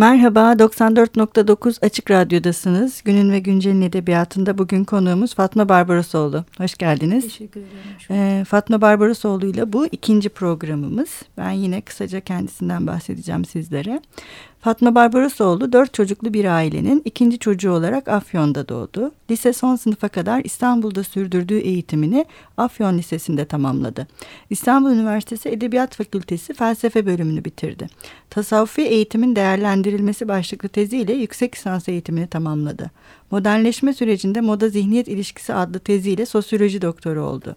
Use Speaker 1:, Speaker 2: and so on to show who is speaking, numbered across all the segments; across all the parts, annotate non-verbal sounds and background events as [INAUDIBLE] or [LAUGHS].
Speaker 1: Merhaba, 94.9 Açık Radyo'dasınız. Günün ve Güncel'in edebiyatında bugün konuğumuz Fatma Barbarosoğlu. Hoş geldiniz.
Speaker 2: Teşekkür ederim.
Speaker 1: Ee, Fatma Barbarosoğlu ile bu ikinci programımız. Ben yine kısaca kendisinden bahsedeceğim sizlere. Fatma Barbarosoğlu dört çocuklu bir ailenin ikinci çocuğu olarak Afyon'da doğdu. Lise son sınıfa kadar İstanbul'da sürdürdüğü eğitimini Afyon Lisesi'nde tamamladı. İstanbul Üniversitesi Edebiyat Fakültesi felsefe bölümünü bitirdi. Tasavvufi eğitimin değerlendirilmesi başlıklı teziyle yüksek lisans eğitimini tamamladı. Modernleşme sürecinde moda zihniyet ilişkisi adlı teziyle sosyoloji doktoru oldu.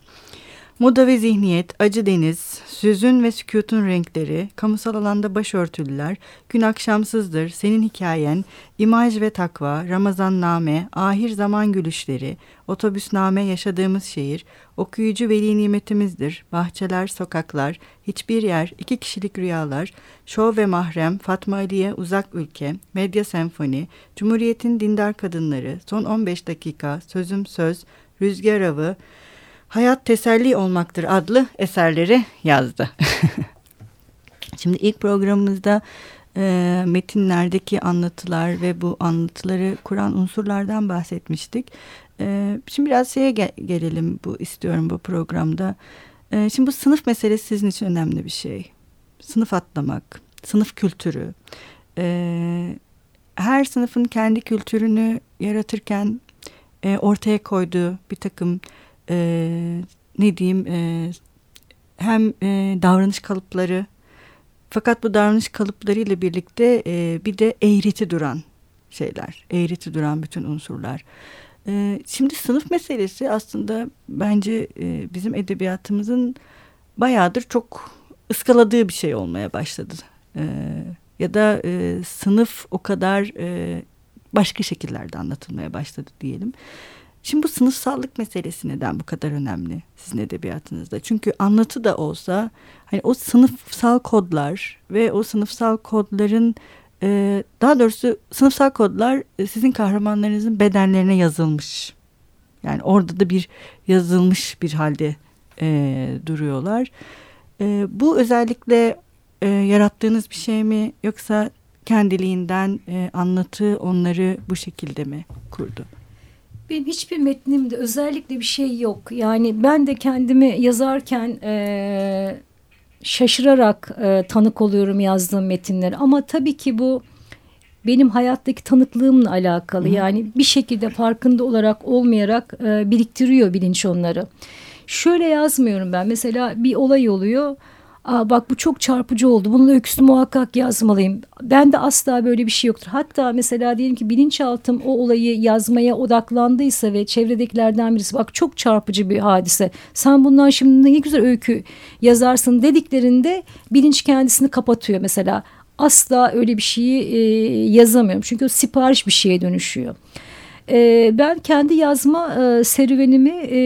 Speaker 1: Moda ve zihniyet, acı deniz, sözün ve sükutun renkleri, kamusal alanda başörtülüler, gün akşamsızdır, senin hikayen, imaj ve takva, Ramazanname, ahir zaman gülüşleri, otobüsname yaşadığımız şehir, okuyucu veli nimetimizdir, bahçeler, sokaklar, hiçbir yer, iki kişilik rüyalar, şov ve mahrem, Fatma Ali'ye uzak ülke, medya senfoni, Cumhuriyet'in dindar kadınları, son 15 dakika, sözüm söz, rüzgar avı, Hayat Teselli Olmaktır adlı eserleri yazdı. [LAUGHS] Şimdi ilk programımızda e, metinlerdeki anlatılar ve bu anlatıları kuran unsurlardan bahsetmiştik. E, şimdi biraz şeye gel gelelim bu istiyorum bu programda. E, şimdi bu sınıf meselesi sizin için önemli bir şey. Sınıf atlamak, sınıf kültürü. E, her sınıfın kendi kültürünü yaratırken e, ortaya koyduğu bir takım e, ne diyeyim e, hem e, davranış kalıpları fakat bu davranış kalıpları ile birlikte e, bir de eğreti duran şeyler, eğreti duran bütün unsurlar. E, şimdi sınıf meselesi aslında bence e, bizim edebiyatımızın bayağıdır çok ıskaladığı bir şey olmaya başladı. E, ya da e, sınıf o kadar e, başka şekillerde anlatılmaya başladı diyelim. Şimdi bu sınıfsallık meselesi neden bu kadar önemli sizin edebiyatınızda? Çünkü anlatı da olsa hani o sınıfsal kodlar ve o sınıfsal kodların e, daha doğrusu sınıfsal kodlar e, sizin kahramanlarınızın bedenlerine yazılmış. Yani orada da bir yazılmış bir halde e, duruyorlar. E, bu özellikle e, yarattığınız bir şey mi yoksa kendiliğinden e, anlatı onları bu şekilde mi kurdu?
Speaker 2: Benim hiçbir metnimde özellikle bir şey yok. Yani ben de kendimi yazarken e, şaşırarak e, tanık oluyorum yazdığım metinleri. Ama tabii ki bu benim hayattaki tanıklığımla alakalı. Yani bir şekilde farkında olarak olmayarak e, biriktiriyor bilinç onları. Şöyle yazmıyorum ben. Mesela bir olay oluyor. Aa, bak bu çok çarpıcı oldu. Bunun öyküsünü muhakkak yazmalıyım. Ben de asla böyle bir şey yoktur. Hatta mesela diyelim ki bilinçaltım o olayı yazmaya odaklandıysa ve çevredekilerden birisi bak çok çarpıcı bir hadise. Sen bundan şimdi ne güzel öykü yazarsın dediklerinde bilinç kendisini kapatıyor mesela. Asla öyle bir şeyi e, yazamıyorum. Çünkü o sipariş bir şeye dönüşüyor. E, ben kendi yazma e, serüvenimi e,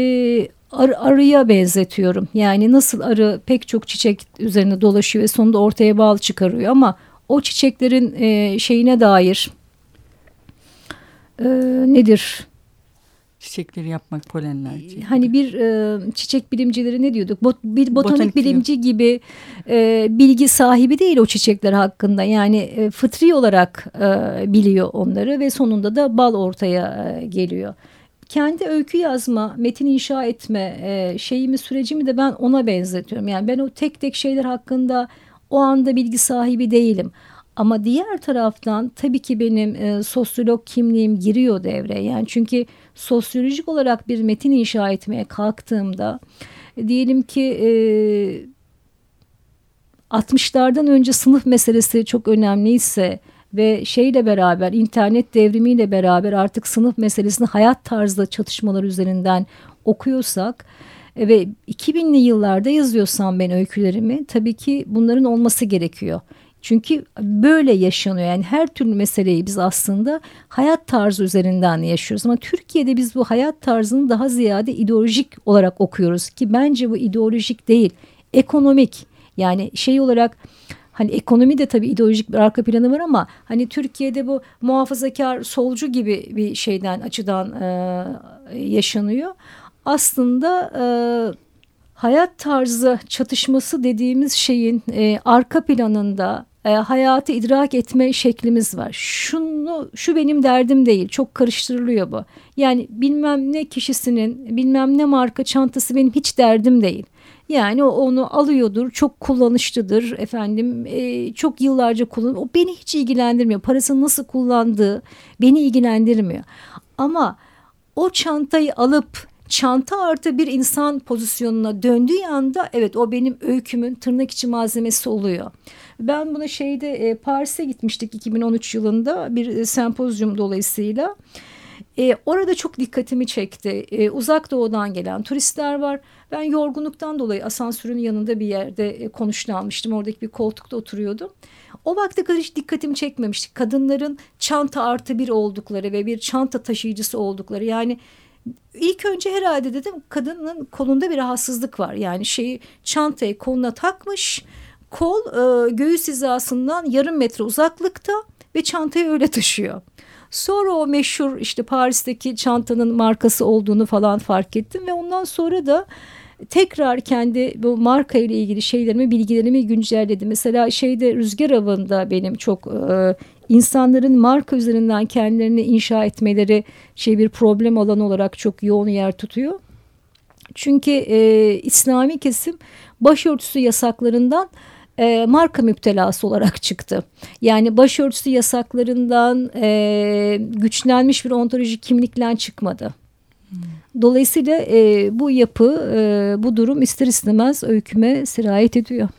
Speaker 2: ar arıya benzetiyorum. Yani nasıl arı pek çok çiçek üzerinde dolaşıyor ve sonunda ortaya bal çıkarıyor ama o çiçeklerin e, şeyine dair e, nedir?
Speaker 1: Çiçekleri yapmak, polenler.
Speaker 2: Hani bir e, çiçek bilimcileri ne diyorduk? Bot, bir botanik, botanik bilimci diyor. gibi e, bilgi sahibi değil o çiçekler hakkında. Yani e, fıtri olarak e, biliyor onları ve sonunda da bal ortaya e, geliyor kendi öykü yazma, metin inşa etme e, şeyimi sürecimi de ben ona benzetiyorum. Yani ben o tek tek şeyler hakkında o anda bilgi sahibi değilim. Ama diğer taraftan tabii ki benim e, sosyolog kimliğim giriyor devreye. Yani çünkü sosyolojik olarak bir metin inşa etmeye kalktığımda e, diyelim ki e, 60'lardan önce sınıf meselesi çok önemliyse ve şeyle beraber internet devrimiyle beraber artık sınıf meselesini hayat tarzı çatışmalar üzerinden okuyorsak e, ve 2000'li yıllarda yazıyorsam ben öykülerimi tabii ki bunların olması gerekiyor. Çünkü böyle yaşanıyor. Yani her türlü meseleyi biz aslında hayat tarzı üzerinden yaşıyoruz. Ama Türkiye'de biz bu hayat tarzını daha ziyade ideolojik olarak okuyoruz ki bence bu ideolojik değil, ekonomik. Yani şey olarak Hani ekonomi de tabii ideolojik bir arka planı var ama hani Türkiye'de bu muhafazakar solcu gibi bir şeyden açıdan e, yaşanıyor. Aslında e, hayat tarzı çatışması dediğimiz şeyin e, arka planında e, hayatı idrak etme şeklimiz var. Şunu şu benim derdim değil. Çok karıştırılıyor bu. Yani bilmem ne kişisinin bilmem ne marka çantası benim hiç derdim değil. Yani onu alıyordur, çok kullanışlıdır efendim, e, çok yıllarca kullan. O beni hiç ilgilendirmiyor. Parasını nasıl kullandığı beni ilgilendirmiyor. Ama o çantayı alıp çanta artı bir insan pozisyonuna döndüğü anda evet o benim öykümün tırnak içi malzemesi oluyor. Ben buna şeyde e, Paris'e gitmiştik 2013 yılında bir e, sempozyum dolayısıyla. E, orada çok dikkatimi çekti. E, uzak doğudan gelen turistler var. Ben yorgunluktan dolayı asansörün yanında bir yerde e, konuştu almıştım. Oradaki bir koltukta oturuyordum. O vakte kadar hiç dikkatimi çekmemişti. Kadınların çanta artı bir oldukları ve bir çanta taşıyıcısı oldukları. Yani ilk önce herhalde dedim kadının kolunda bir rahatsızlık var. Yani şeyi çantayı koluna takmış. Kol e, göğüs hizasından yarım metre uzaklıkta ve çantayı öyle taşıyor. Sonra o meşhur işte Paris'teki çantanın markası olduğunu falan fark ettim ve ondan sonra da tekrar kendi bu marka ile ilgili şeylerimi, bilgilerimi güncelledim. Mesela şeyde Rüzgar Avı'nda benim çok e, insanların marka üzerinden kendilerini inşa etmeleri şey bir problem alanı olarak çok yoğun yer tutuyor. Çünkü e, İslami kesim başörtüsü yasaklarından e, marka müptelası olarak çıktı. Yani başörtüsü yasaklarından e, güçlenmiş bir ontolojik kimlikle çıkmadı. Dolayısıyla e, bu yapı, e, bu durum ister istemez öyküme sirayet ediyor.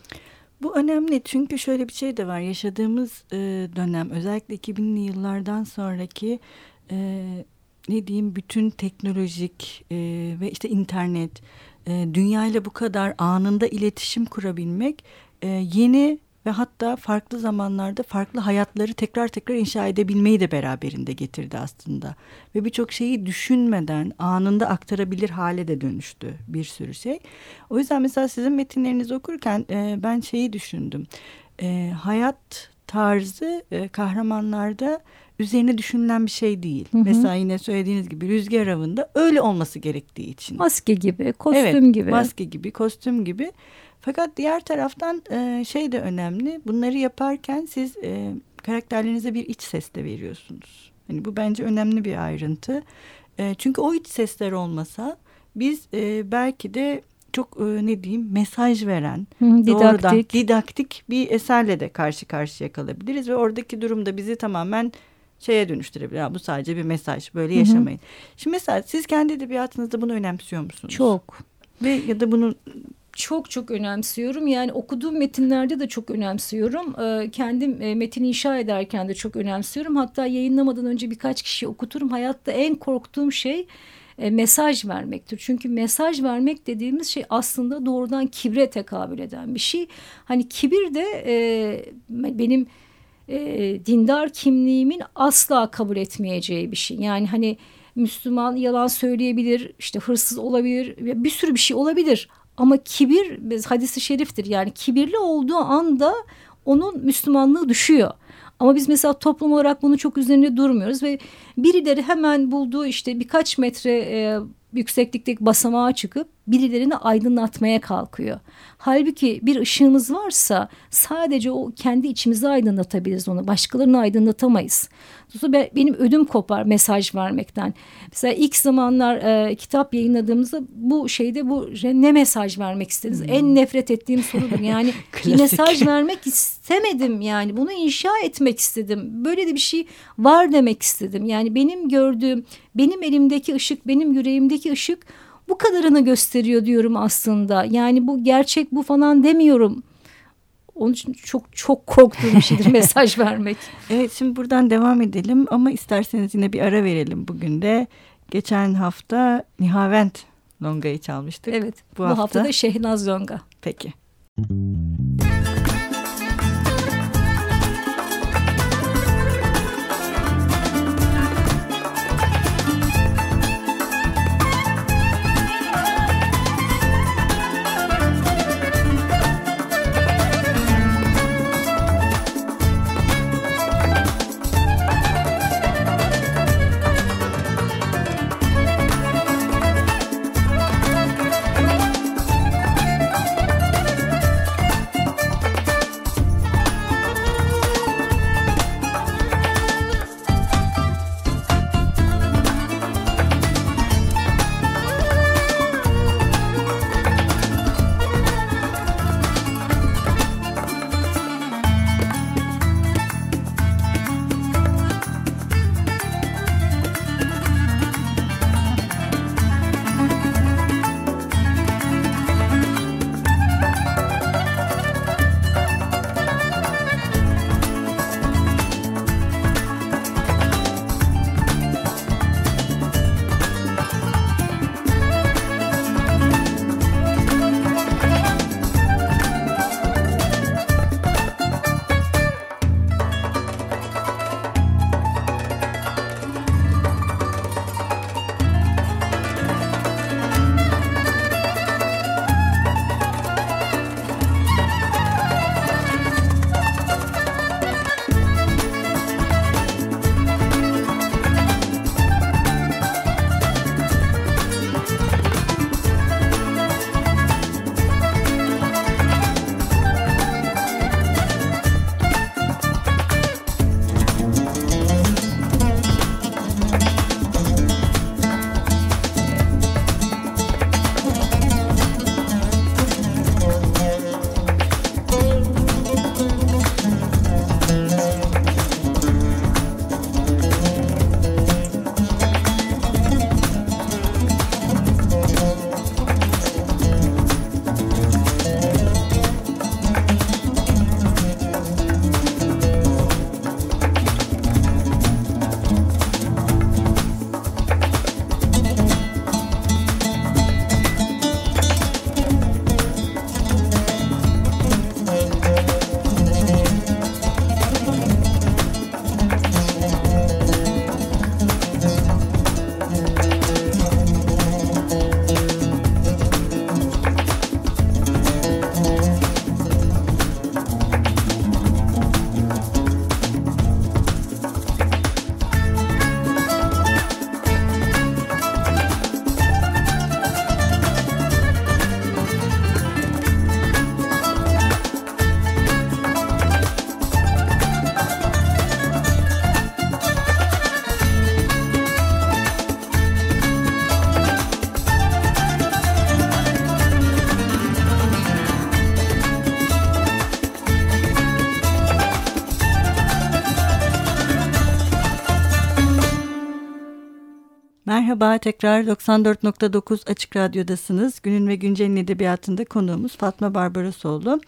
Speaker 1: Bu önemli çünkü şöyle bir şey de var. Yaşadığımız e, dönem özellikle 2000'li yıllardan sonraki e, ne diyeyim bütün teknolojik e, ve işte internet e, dünyayla bu kadar anında iletişim kurabilmek e, yeni ve hatta farklı zamanlarda farklı hayatları tekrar tekrar inşa edebilmeyi de beraberinde getirdi aslında. Ve birçok şeyi düşünmeden anında aktarabilir hale de dönüştü bir sürü şey. O yüzden mesela sizin metinlerinizi okurken e, ben şeyi düşündüm. E, hayat tarzı e, kahramanlarda üzerine düşünülen bir şey değil. Hı hı. Mesela yine söylediğiniz gibi rüzgar avında öyle olması gerektiği için.
Speaker 2: Maske gibi, kostüm evet, gibi.
Speaker 1: Maske gibi, kostüm gibi. Fakat diğer taraftan e, şey de önemli. Bunları yaparken siz e, karakterlerinize bir iç ses de veriyorsunuz. Yani bu bence önemli bir ayrıntı. E, çünkü o iç sesler olmasa biz e, belki de çok e, ne diyeyim mesaj veren Hı, didaktik. doğrudan didaktik bir eserle de karşı karşıya kalabiliriz ve oradaki durumda bizi tamamen şeye dönüştürebilir. Ha, bu sadece bir mesaj böyle yaşamayın. Hı hı. Şimdi mesela siz kendi edebiyatınızda bunu önemsiyor musunuz?
Speaker 2: Çok.
Speaker 1: Ve ya da bunu
Speaker 2: çok çok önemsiyorum. Yani okuduğum metinlerde de çok önemsiyorum. Ee, kendim e, metin inşa ederken de çok önemsiyorum. Hatta yayınlamadan önce birkaç kişi okuturum. Hayatta en korktuğum şey e, mesaj vermektir. Çünkü mesaj vermek dediğimiz şey aslında doğrudan kibre tekabül eden bir şey. Hani kibir de e, benim e, dindar kimliğimin asla kabul etmeyeceği bir şey. Yani hani Müslüman yalan söyleyebilir, işte hırsız olabilir, bir sürü bir şey olabilir. Ama kibir hadisi şeriftir. Yani kibirli olduğu anda onun Müslümanlığı düşüyor. Ama biz mesela toplum olarak bunu çok üzerinde durmuyoruz ve birileri hemen bulduğu işte birkaç metre e, yükseklikteki basamağa çıkıp birilerini aydınlatmaya kalkıyor. Halbuki bir ışığımız varsa sadece o kendi içimizi aydınlatabiliriz onu. Başkalarını aydınlatamayız. Dolayısıyla benim ödüm kopar mesaj vermekten. Mesela ilk zamanlar e, kitap yayınladığımızda bu şeyde bu ne mesaj vermek istediniz? Hmm. En nefret ettiğim sorudur. Yani [LAUGHS] mesaj vermek istemedim yani. Bunu inşa etmek istedim. Böyle de bir şey var demek istedim. Yani benim gördüğüm, benim elimdeki ışık, benim yüreğimdeki ışık bu kadarını gösteriyor diyorum aslında. Yani bu gerçek bu falan demiyorum. Onun için çok çok korktuğum bir şeydir [LAUGHS] mesaj vermek.
Speaker 1: Evet şimdi buradan devam edelim ama isterseniz yine bir ara verelim bugün de. Geçen hafta Nihavent Longa'yı çalmıştık.
Speaker 2: Evet bu, bu hafta, hafta da Şehnaz Longa.
Speaker 1: Peki. Merhaba tekrar 94.9 Açık Radyo'dasınız. Günün ve Güncel'in edebiyatında konuğumuz Fatma Barbarosoğlu.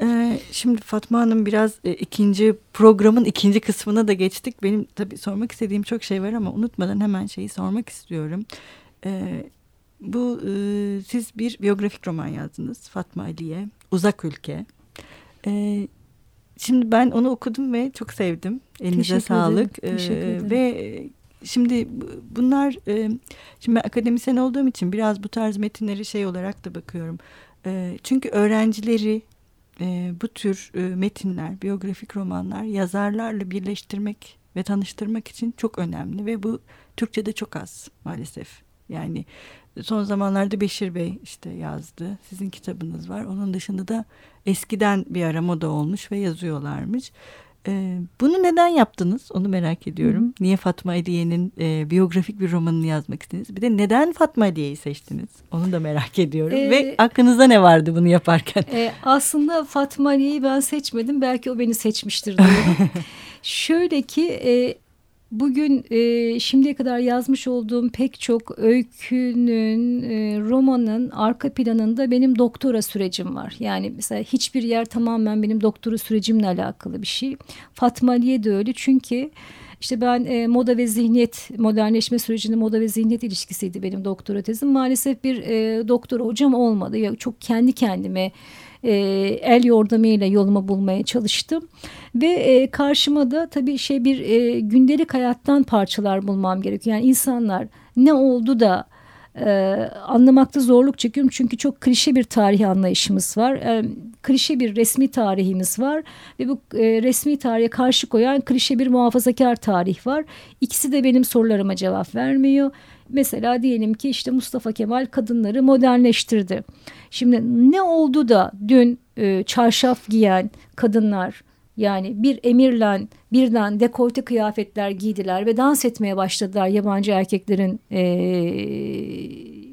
Speaker 1: Ee, şimdi Fatma Hanım biraz e, ikinci programın ikinci kısmına da geçtik. Benim tabii sormak istediğim çok şey var ama unutmadan hemen şeyi sormak istiyorum. Ee, bu e, siz bir biyografik roman yazdınız Fatma Ali'ye Uzak Ülke. Ee, şimdi ben onu okudum ve çok sevdim. Elinize Teşekkür sağlık. Ederim. Teşekkür ederim. Ve Şimdi bunlar şimdi ben akademisyen olduğum için biraz bu tarz metinleri şey olarak da bakıyorum. Çünkü öğrencileri bu tür metinler, biyografik romanlar yazarlarla birleştirmek ve tanıştırmak için çok önemli ve bu Türkçe'de çok az maalesef. Yani son zamanlarda Beşir Bey işte yazdı. Sizin kitabınız var. Onun dışında da eskiden bir ara moda olmuş ve yazıyorlarmış. Ee, bunu neden yaptınız? Onu merak ediyorum. Hı. Niye Fatma Aliye'nin e, biyografik bir romanını yazmak istediniz? Bir de neden Fatma Aliye'yi seçtiniz? Onu da merak ediyorum. Ee, Ve aklınızda ne vardı bunu yaparken?
Speaker 2: E, aslında Fatma Aliye'yi ben seçmedim. Belki o beni seçmiştir diyorum. [LAUGHS] Şöyle ki e, Bugün e, şimdiye kadar yazmış olduğum pek çok öykünün, e, romanın arka planında benim doktora sürecim var. Yani mesela hiçbir yer tamamen benim doktora sürecimle alakalı bir şey. Fatma Aliye de öyle çünkü... İşte ben e, moda ve zihniyet, modernleşme sürecinde moda ve zihniyet ilişkisiydi benim doktora tezim. Maalesef bir e, doktor hocam olmadı. Ya, çok kendi kendime e, el yordamıyla yolumu bulmaya çalıştım. Ve e, karşıma da tabii şey bir e, gündelik hayattan parçalar bulmam gerekiyor. Yani insanlar ne oldu da e, anlamakta zorluk çekiyorum. Çünkü çok klişe bir tarih anlayışımız var. E, klişe bir resmi tarihimiz var. Ve bu e, resmi tarihe karşı koyan klişe bir muhafazakar tarih var. İkisi de benim sorularıma cevap vermiyor. Mesela diyelim ki işte Mustafa Kemal kadınları modernleştirdi. Şimdi ne oldu da dün e, çarşaf giyen kadınlar yani bir emirle birden dekolte kıyafetler giydiler ve dans etmeye başladılar yabancı erkeklerin e,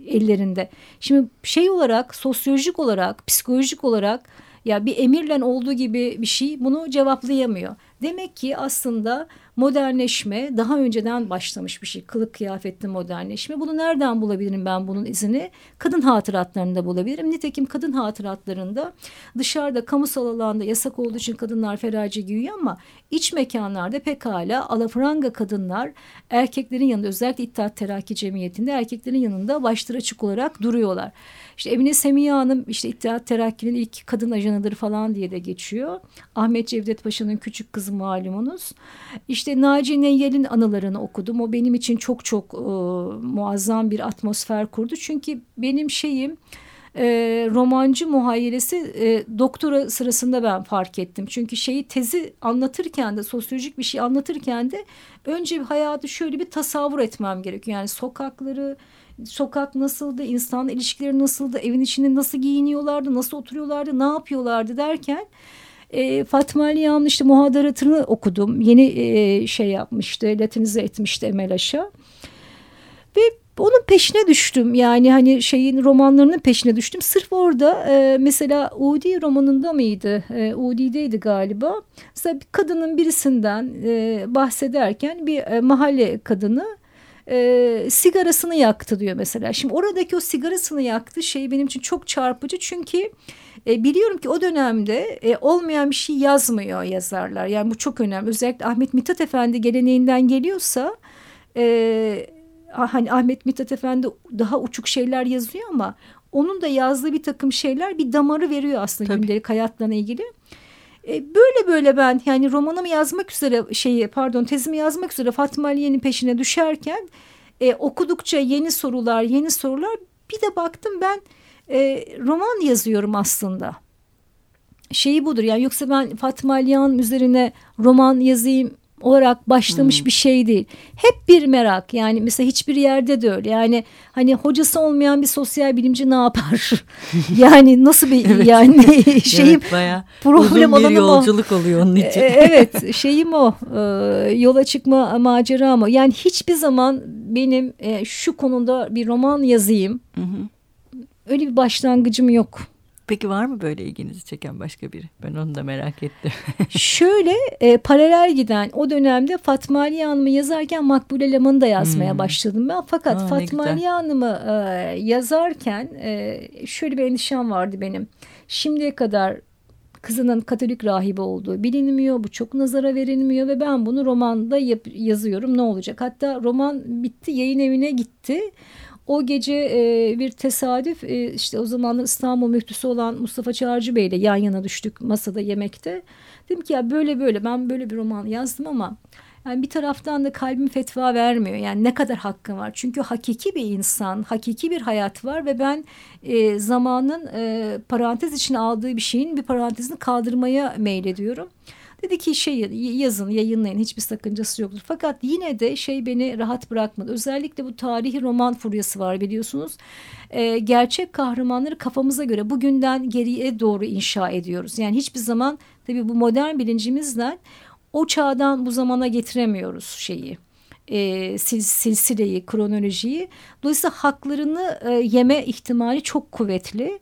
Speaker 2: ellerinde. Şimdi şey olarak sosyolojik olarak psikolojik olarak ya bir emirlen olduğu gibi bir şey bunu cevaplayamıyor. Demek ki aslında modernleşme daha önceden başlamış bir şey. Kılık kıyafetli modernleşme. Bunu nereden bulabilirim ben bunun izini? Kadın hatıratlarında bulabilirim. Nitekim kadın hatıratlarında dışarıda kamusal alanda yasak olduğu için kadınlar feraci giyiyor ama iç mekanlarda pekala alafranga kadınlar erkeklerin yanında özellikle İttihat Terakki Cemiyeti'nde erkeklerin yanında başları açık olarak duruyorlar. İşte Emine Semiye Hanım işte İttihat Terakki'nin ilk kadın ajanıdır falan diye de geçiyor. Ahmet Cevdet Paşa'nın küçük kızı malumunuz. İşte Naci Neyyel'in anılarını okudum. O benim için çok çok e, muazzam bir atmosfer kurdu. Çünkü benim şeyim e, romancı muhayyelesi e, doktora sırasında ben fark ettim. Çünkü şeyi tezi anlatırken de sosyolojik bir şey anlatırken de önce hayatı şöyle bir tasavvur etmem gerekiyor. Yani sokakları, sokak nasıldı, insan ilişkileri nasıldı, evin içinde nasıl giyiniyorlardı, nasıl oturuyorlardı, ne yapıyorlardı derken e, Fatma Aliyan'ın işte muhadaratını okudum. Yeni e, şey yapmıştı, latinize etmişti Emel Aşa. Ve onun peşine düştüm. Yani hani şeyin romanlarının peşine düştüm. Sırf orada e, mesela Udi romanında mıydı? E, Udi'deydi galiba. Mesela bir kadının birisinden e, bahsederken bir e, mahalle kadını e, sigarasını yaktı diyor mesela. Şimdi oradaki o sigarasını yaktı şey benim için çok çarpıcı çünkü e, biliyorum ki o dönemde e, olmayan bir şey yazmıyor yazarlar. Yani bu çok önemli. Özellikle Ahmet Mithat Efendi geleneğinden geliyorsa e, hani Ahmet Mithat Efendi daha uçuk şeyler yazıyor ama onun da yazdığı bir takım şeyler bir damarı veriyor aslında Tabii. gündelik hayatla ilgili. E, böyle böyle ben yani romanımı yazmak üzere şeyi pardon tezimi yazmak üzere Fatma Aliye'nin peşine düşerken e, okudukça yeni sorular yeni sorular bir de baktım ben e, roman yazıyorum aslında. Şeyi budur yani yoksa ben Fatma Aliyan üzerine roman yazayım olarak başlamış hmm. bir şey değil. Hep bir merak yani mesela hiçbir yerde de öyle. Yani hani hocası olmayan bir sosyal bilimci ne yapar? [LAUGHS] yani nasıl bir [LAUGHS] evet. yani [LAUGHS] şeyim evet,
Speaker 1: bayağı problem uzun bir yolculuk o. oluyor onun için.
Speaker 2: evet şeyim o e, yola çıkma macera mı? Yani hiçbir zaman benim e, şu konuda bir roman yazayım. Hı hı öyle bir başlangıcım yok.
Speaker 1: Peki var mı böyle ilginizi çeken başka biri? Ben onu da merak ettim. [LAUGHS]
Speaker 2: Şöyle e, paralel giden o dönemde Fatma Ali Hanım'ı yazarken Makbule Laman'ı da yazmaya hmm. başladım ben. Fakat Aa, Fatma Ali Hanım'ı e, yazarken e, şöyle bir endişem vardı benim. Şimdiye kadar kızının Katolik rahibi olduğu bilinmiyor. Bu çok nazara verilmiyor ve ben bunu romanda yap, yazıyorum ne olacak? Hatta roman bitti yayın evine gitti. O gece e, bir tesadüf e, işte o zamanlar İstanbul müftüsü olan Mustafa Çağrıcı Bey ile yan yana düştük masada yemekte. Dedim ki ya böyle böyle ben böyle bir roman yazdım ama yani bir taraftan da kalbim fetva vermiyor. Yani ne kadar hakkım var. Çünkü hakiki bir insan, hakiki bir hayat var ve ben e, zamanın e, parantez içine aldığı bir şeyin bir parantezini kaldırmaya meylediyorum. Dedi ki şey yazın yayınlayın hiçbir sakıncası yoktur. Fakat yine de şey beni rahat bırakmadı. Özellikle bu tarihi roman furyası var biliyorsunuz. Ee, gerçek kahramanları kafamıza göre bugünden geriye doğru inşa ediyoruz. Yani hiçbir zaman tabii bu modern bilincimizden o çağdan bu zamana getiremiyoruz şeyi e, silsileyi, kronolojiyi. Dolayısıyla haklarını e, yeme ihtimali çok kuvvetli.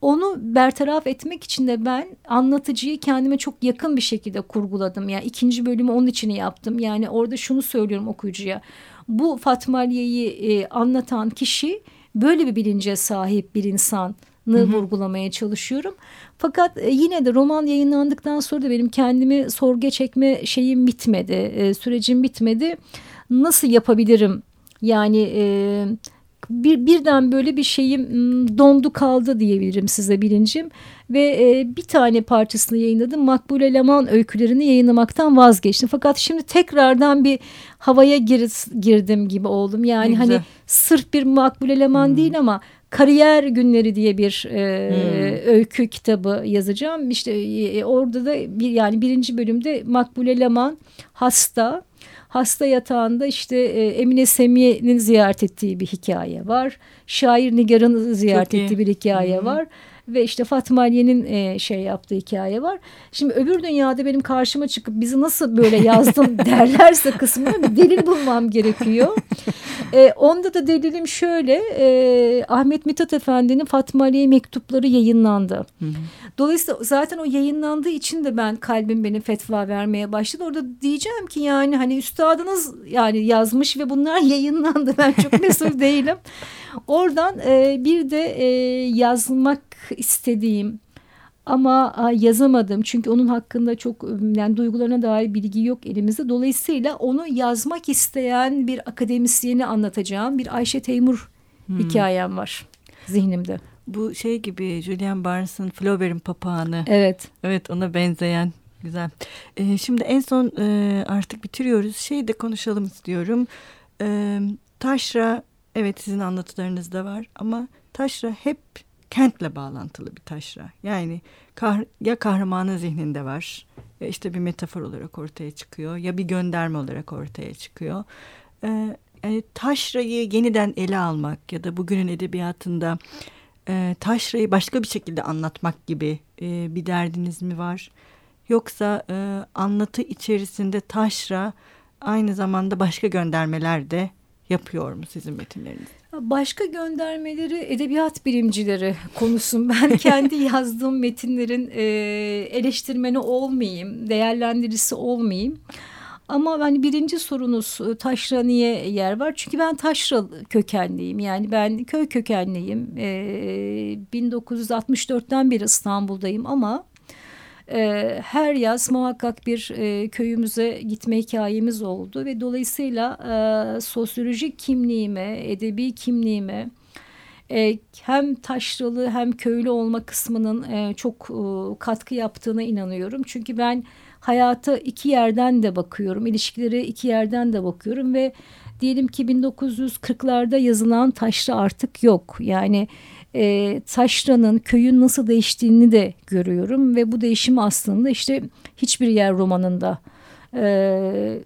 Speaker 2: Onu bertaraf etmek için de ben anlatıcıyı kendime çok yakın bir şekilde kurguladım. Yani ikinci bölümü onun için yaptım. Yani orada şunu söylüyorum okuyucuya. Bu Fatma Aliye'yi e, anlatan kişi böyle bir bilince sahip bir insan Hı -hı. vurgulamaya çalışıyorum. Fakat e, yine de roman yayınlandıktan sonra da benim kendimi sorguya çekme şeyim bitmedi. E, sürecim bitmedi. Nasıl yapabilirim? Yani e, bir, birden böyle bir şeyim dondu kaldı diyebilirim size bilincim. Ve e, bir tane parçasını yayınladım. Makbule Leman öykülerini yayınlamaktan vazgeçtim. Fakat şimdi tekrardan bir havaya gir, girdim gibi oldum. Yani hani sırf bir Makbule Leman hmm. değil ama Kariyer Günleri diye bir e, hmm. öykü kitabı yazacağım. İşte e, orada da bir yani birinci bölümde Makbule Leman hasta hasta yatağında işte e, Emine Semiye'nin ziyaret ettiği bir hikaye var. Şair Nigar'ın ziyaret ettiği bir hikaye Hı -hı. var ve işte Fatma Aliye'nin e, şey yaptığı hikaye var. Şimdi öbür dünyada benim karşıma çıkıp bizi nasıl böyle yazdım [LAUGHS] derlerse kısmına bir delil bulmam gerekiyor. E, onda da delilim şöyle e, Ahmet Mithat Efendi'nin Fatma Aliye mektupları yayınlandı. Hı hı. Dolayısıyla zaten o yayınlandığı için de ben kalbim benim fetva vermeye başladı. Orada diyeceğim ki yani hani üstadınız yani yazmış ve bunlar yayınlandı. Ben çok mesul [LAUGHS] değilim. Oradan e, bir de e, yazmak istediğim ama yazamadım çünkü onun hakkında çok yani duygularına dair bilgi yok elimizde. Dolayısıyla onu yazmak isteyen bir akademisyeni anlatacağım bir Ayşe Teymur hmm. hikayem var zihnimde.
Speaker 1: Bu şey gibi Julian Barnes'ın Flaubert'in papağanı.
Speaker 2: Evet.
Speaker 1: Evet ona benzeyen güzel. Ee, şimdi en son e, artık bitiriyoruz. Şey de konuşalım istiyorum. Ee, taşra evet sizin anlatılarınızda var ama taşra hep kentle bağlantılı bir taşra. Yani kah ya kahramanın zihninde var ya işte bir metafor olarak ortaya çıkıyor ya bir gönderme olarak ortaya çıkıyor. Ee, yani taşrayı yeniden ele almak ya da bugünün edebiyatında e, taşrayı başka bir şekilde anlatmak gibi e, bir derdiniz mi var? Yoksa e, anlatı içerisinde taşra aynı zamanda başka göndermeler de yapıyor mu sizin metinleriniz?
Speaker 2: Başka göndermeleri edebiyat bilimcileri konusun. [LAUGHS] Ben kendi yazdığım metinlerin e, eleştirmeni olmayayım, değerlendirisi olmayayım. Ama hani birinci sorunuz e, taşra niye yer var? Çünkü ben taşra kökenliyim. Yani ben köy kökenliyim. E, 1964'ten beri İstanbul'dayım ama e, her yaz muhakkak bir e, köyümüze gitme hikayemiz oldu ve dolayısıyla e, sosyolojik kimliğime, edebi kimliğime e, hem taşralı hem köylü olma kısmının e, çok e, katkı yaptığına inanıyorum. Çünkü ben hayata iki yerden de bakıyorum, ilişkileri iki yerden de bakıyorum ve diyelim ki 1940'larda yazılan taşra artık yok. Yani e, taşranın köyün nasıl değiştiğini de görüyorum ve bu değişim aslında işte hiçbir yer romanında e,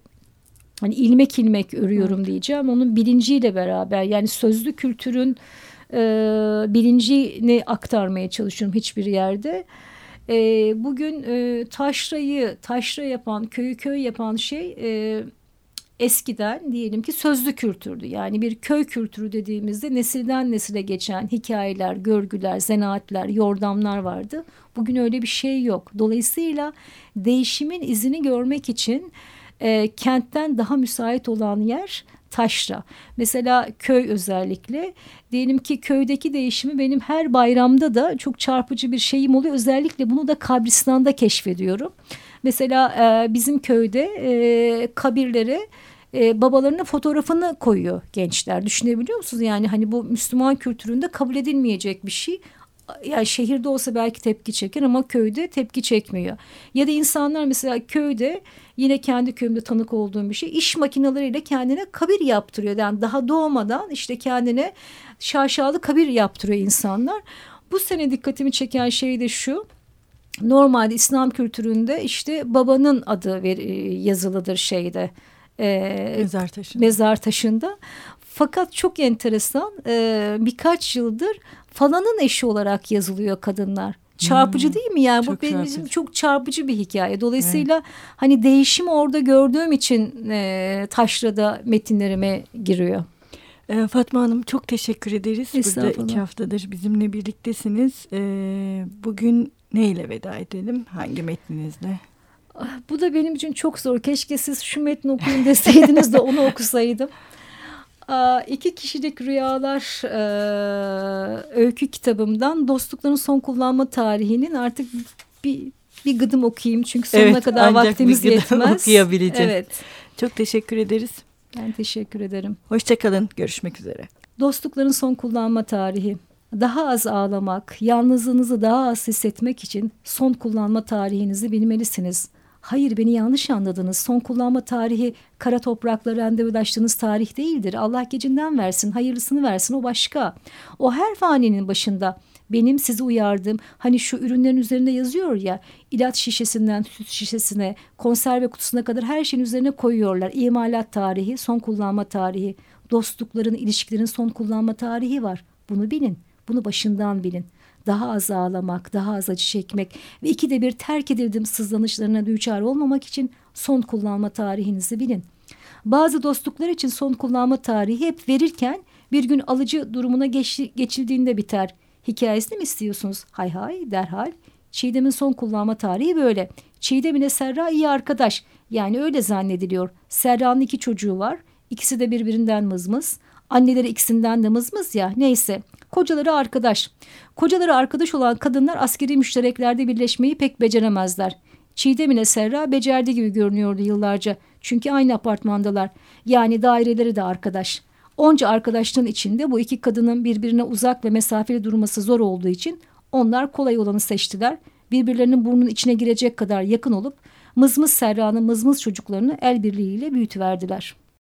Speaker 2: hani ilmek ilmek örüyorum evet. diyeceğim onun bilinciyle beraber yani sözlü kültürün e, bilincini aktarmaya çalışıyorum hiçbir yerde. E, bugün e, taşrayı taşra yapan köyü köy yapan şey e, eskiden diyelim ki sözlü kültürdü. Yani bir köy kültürü dediğimizde nesilden nesile geçen hikayeler, görgüler, zanaatler, yordamlar vardı. Bugün öyle bir şey yok. Dolayısıyla değişimin izini görmek için e, kentten daha müsait olan yer taşra. Mesela köy özellikle diyelim ki köydeki değişimi benim her bayramda da çok çarpıcı bir şeyim oluyor. Özellikle bunu da kabristan'da keşfediyorum. Mesela e, bizim köyde e, kabirlere e, babalarının fotoğrafını koyuyor gençler. Düşünebiliyor musunuz? Yani hani bu Müslüman kültüründe kabul edilmeyecek bir şey. Yani şehirde olsa belki tepki çeker ama köyde tepki çekmiyor. Ya da insanlar mesela köyde yine kendi köyümde tanık olduğum bir şey iş makineleriyle kendine kabir yaptırıyor. Yani daha doğmadan işte kendine şaşalı kabir yaptırıyor insanlar. Bu sene dikkatimi çeken şey de şu. Normalde İslam kültüründe işte babanın adı e, yazılıdır şeyde.
Speaker 1: E, mezar taşında.
Speaker 2: Mezar taşında. Fakat çok enteresan e, birkaç yıldır falanın eşi olarak yazılıyor kadınlar. Çarpıcı hmm, değil mi yani bu benim bizim çok çarpıcı bir hikaye. Dolayısıyla evet. hani değişim orada gördüğüm için e, taşrada metinlerime giriyor.
Speaker 1: E, Fatma Hanım çok teşekkür ederiz. Burada iki haftadır bizimle birliktesiniz. E, bugün neyle veda edelim? Hangi metninizle?
Speaker 2: Ah, bu da benim için çok zor. Keşke siz şu metni okuyun deseydiniz de onu okusaydım. İki kişilik rüyalar e, öykü kitabımdan dostlukların son kullanma tarihinin artık bir bir gıdım okuyayım çünkü sonuna evet, kadar vaktimiz yetmez.
Speaker 1: okuyabileceğiz. Evet. Çok teşekkür ederiz.
Speaker 2: Ben teşekkür ederim.
Speaker 1: Hoşçakalın. Görüşmek üzere.
Speaker 2: Dostlukların son kullanma tarihi. Daha az ağlamak, yalnızlığınızı daha az hissetmek için son kullanma tarihinizi bilmelisiniz. Hayır beni yanlış anladınız. Son kullanma tarihi kara toprakla randevulaştığınız tarih değildir. Allah gecinden versin, hayırlısını versin o başka. O her faninin başında benim sizi uyardığım hani şu ürünlerin üzerinde yazıyor ya ilaç şişesinden süt şişesine konserve kutusuna kadar her şeyin üzerine koyuyorlar. İmalat tarihi, son kullanma tarihi, dostlukların, ilişkilerin son kullanma tarihi var. Bunu bilin. Bunu başından bilin daha az ağlamak, daha az acı çekmek ve ikide bir terk edildim sızlanışlarına düçar olmamak için son kullanma tarihinizi bilin. Bazı dostluklar için son kullanma tarihi hep verirken bir gün alıcı durumuna geç, geçildiğinde biter. Hikayesini mi istiyorsunuz? Hay hay derhal. Çiğdem'in son kullanma tarihi böyle. Çiğdem ile Serra iyi arkadaş. Yani öyle zannediliyor. Serra'nın iki çocuğu var. İkisi de birbirinden mızmız. Anneleri ikisinden de mızmız ya neyse. Kocaları arkadaş. Kocaları arkadaş olan kadınlar askeri müştereklerde birleşmeyi pek beceremezler. Çiğdem ile Serra becerdi gibi görünüyordu yıllarca. Çünkü aynı apartmandalar. Yani daireleri de arkadaş. Onca arkadaşlığın içinde bu iki kadının birbirine uzak ve mesafeli durması zor olduğu için onlar kolay olanı seçtiler. Birbirlerinin burnunun içine girecek kadar yakın olup mızmız Serra'nın mızmız çocuklarını el birliğiyle büyütüverdiler.''